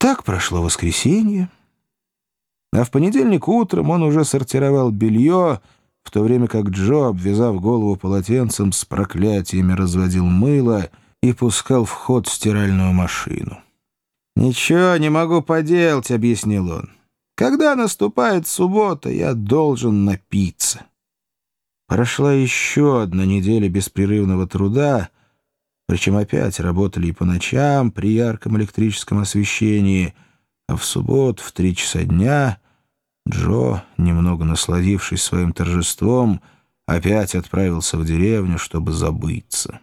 Так прошло воскресенье. А в понедельник утром он уже сортировал белье, в то время как Джо, обвязав голову полотенцем, с проклятиями разводил мыло и пускал в ход стиральную машину. «Ничего не могу поделать», — объяснил он. «Когда наступает суббота, я должен напиться». Прошла еще одна неделя беспрерывного труда, причем опять работали и по ночам при ярком электрическом освещении, а в суббот в три часа дня Джо, немного насладившись своим торжеством, опять отправился в деревню, чтобы забыться.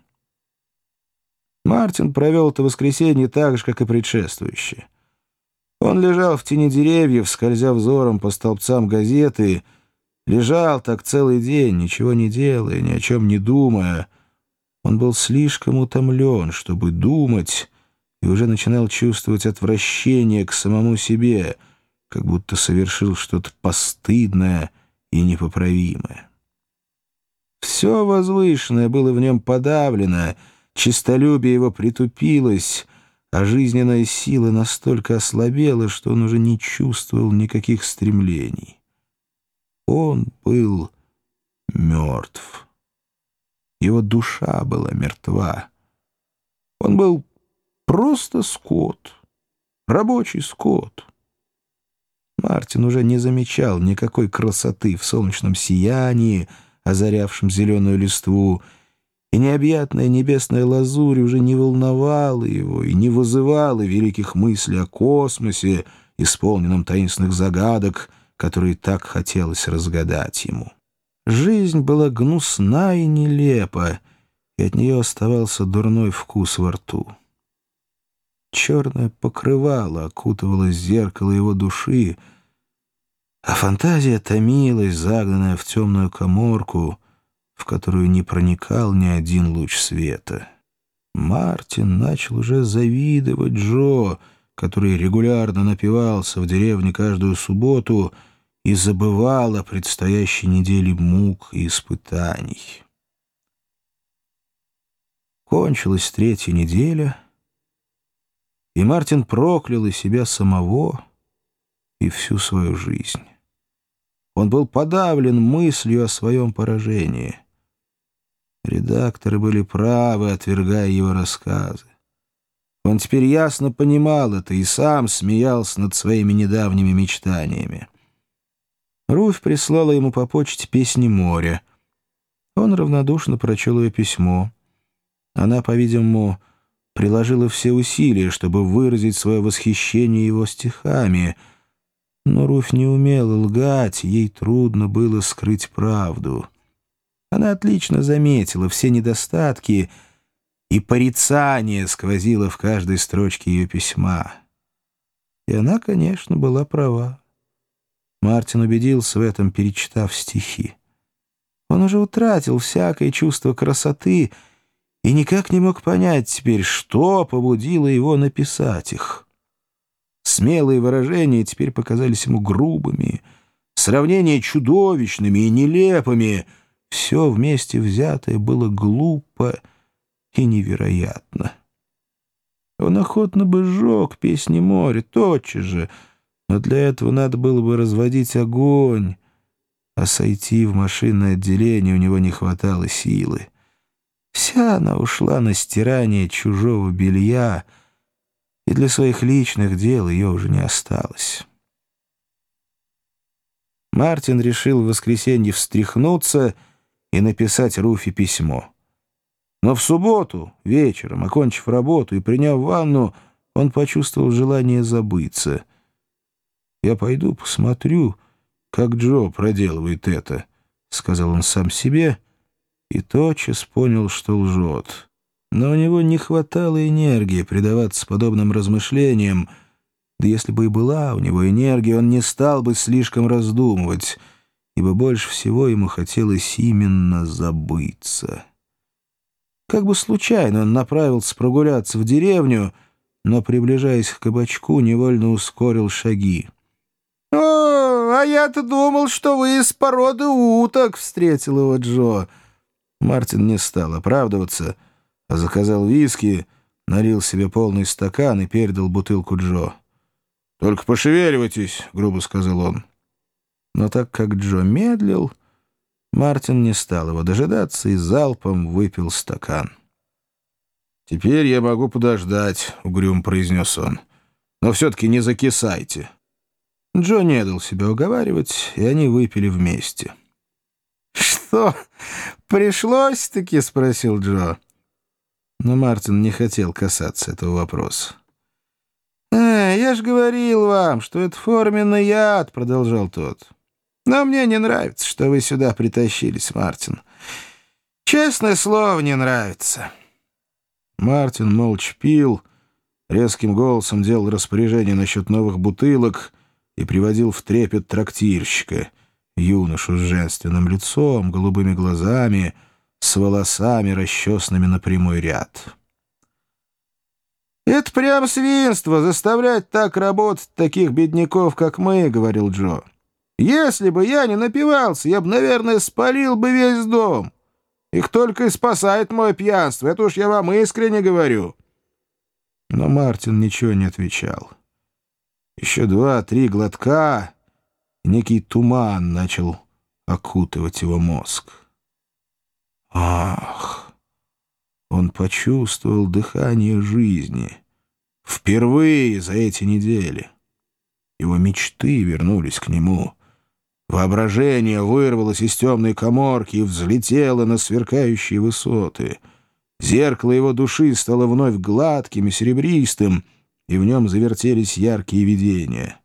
Мартин провел это воскресенье так же, как и предшествующее. Он лежал в тени деревьев, скользя взором по столбцам газеты, лежал так целый день, ничего не делая, ни о чем не думая. Он был слишком утомлен, чтобы думать, и уже начинал чувствовать отвращение к самому себе, как будто совершил что-то постыдное и непоправимое. Все возвышенное было в нем подавлено — Чистолюбие его притупилось, а жизненная сила настолько ослабела, что он уже не чувствовал никаких стремлений. Он был мертв. Его душа была мертва. Он был просто скот, рабочий скот. Мартин уже не замечал никакой красоты в солнечном сиянии, озарявшем зеленую листву, и необъятная небесная лазурь уже не волновала его и не вызывала великих мыслей о космосе, исполненном таинственных загадок, которые так хотелось разгадать ему. Жизнь была гнусна и нелепа, и от нее оставался дурной вкус во рту. Черное покрывало окутывало зеркало его души, а фантазия томилась, загнанная в темную коморку — в которую не проникал ни один луч света. Мартин начал уже завидовать Джо, который регулярно напивался в деревне каждую субботу и забывал о предстоящей неделе мук и испытаний. Кончилась третья неделя, и Мартин проклял и себя самого, и всю свою жизнь. Он был подавлен мыслью о своем поражении — Редакторы были правы, отвергая его рассказы. Он теперь ясно понимал это и сам смеялся над своими недавними мечтаниями. Руфь прислала ему по почте песни моря. Он равнодушно прочел ее письмо. Она, по-видимому, приложила все усилия, чтобы выразить свое восхищение его стихами. Но Руфь не умела лгать, ей трудно было скрыть правду. Она отлично заметила все недостатки, и порицание сквозило в каждой строчке ее письма. И она, конечно, была права. Мартин убедился в этом, перечитав стихи. Он уже утратил всякое чувство красоты и никак не мог понять теперь, что побудило его написать их. Смелые выражения теперь показались ему грубыми, сравнения чудовищными и нелепыми — все вместе взятое было глупо и невероятно. Он охотно бы сжег песни моря тотчас же, но для этого надо было бы разводить огонь, а сойти в машинное отделение у него не хватало силы. Вся она ушла на стирание чужого белья, и для своих личных дел ее уже не осталось. Мартин решил в воскресенье встряхнуться — и написать Руфи письмо. Но в субботу, вечером, окончив работу и приняв ванну, он почувствовал желание забыться. «Я пойду посмотрю, как Джо проделывает это», — сказал он сам себе, и тотчас понял, что лжет. Но у него не хватало энергии предаваться подобным размышлениям, да если бы и была у него энергия, он не стал бы слишком раздумывать — ибо больше всего ему хотелось именно забыться. Как бы случайно он направился прогуляться в деревню, но, приближаясь к кабачку, невольно ускорил шаги. «О, а я-то думал, что вы из породы уток!» — встретил его Джо. Мартин не стал оправдываться, а заказал виски, налил себе полный стакан и передал бутылку Джо. «Только пошевеливайтесь», — грубо сказал он. Но так как Джо медлил, Мартин не стал его дожидаться и залпом выпил стакан. «Теперь я могу подождать», — угрюм произнес он. «Но все-таки не закисайте». Джо не дал себя уговаривать, и они выпили вместе. «Что, пришлось-таки?» — спросил Джо. Но Мартин не хотел касаться этого вопроса. «Э, я ж говорил вам, что это форменный яд», — продолжал тот. «Но мне не нравится, что вы сюда притащились, Мартин. Честное слово, не нравится». Мартин молча пил, резким голосом делал распоряжение насчет новых бутылок и приводил в трепет трактирщика, юношу с женственным лицом, голубыми глазами, с волосами, расчесанными на прямой ряд. «Это прям свинство, заставлять так работать таких бедняков, как мы», — говорил Джо. «Если бы я не напивался, я бы, наверное, спалил бы весь дом». Их только и спасает мое пьянство, это уж я вам искренне говорю». Но Мартин ничего не отвечал. Еще два-три глотка, некий туман начал окутывать его мозг. Ах! Он почувствовал дыхание жизни. Впервые за эти недели. Его мечты вернулись к нему — Воображение вырвалось из темной коморки и взлетело на сверкающие высоты. Зеркало его души стало вновь гладким и серебристым, и в нем завертелись яркие видения.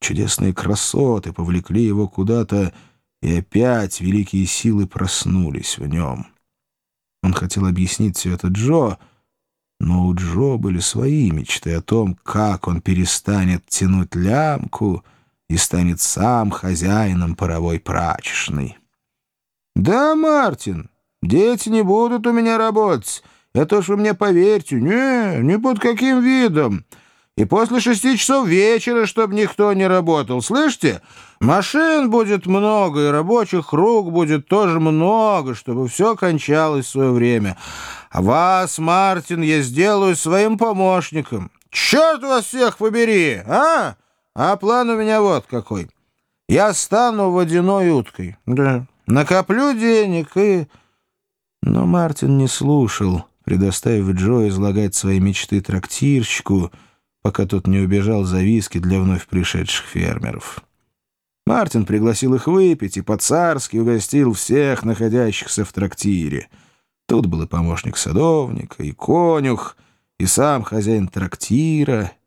Чудесные красоты повлекли его куда-то, и опять великие силы проснулись в нем. Он хотел объяснить все это Джо, но у Джо были свои мечты о том, как он перестанет тянуть лямку — и станет сам хозяином паровой прачечной. «Да, Мартин, дети не будут у меня работать. Это уж вы мне поверьте. Не, ни под каким видом. И после шести часов вечера, чтобы никто не работал. Слышите? Машин будет много, и рабочих рук будет тоже много, чтобы все кончалось в свое время. А вас, Мартин, я сделаю своим помощником. Черт вас всех побери, а!» А план у меня вот какой. Я стану водяной уткой. Да. Накоплю денег и... Но Мартин не слушал, предоставив Джо излагать свои мечты трактирщику, пока тот не убежал за виски для вновь пришедших фермеров. Мартин пригласил их выпить и по-царски угостил всех находящихся в трактире. Тут был и помощник садовника, и конюх, и сам хозяин трактира —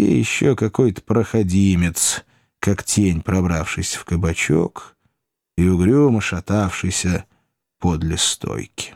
и еще какой-то проходимец, как тень, пробравшийся в кабачок и угрюмо шатавшийся подле стойки.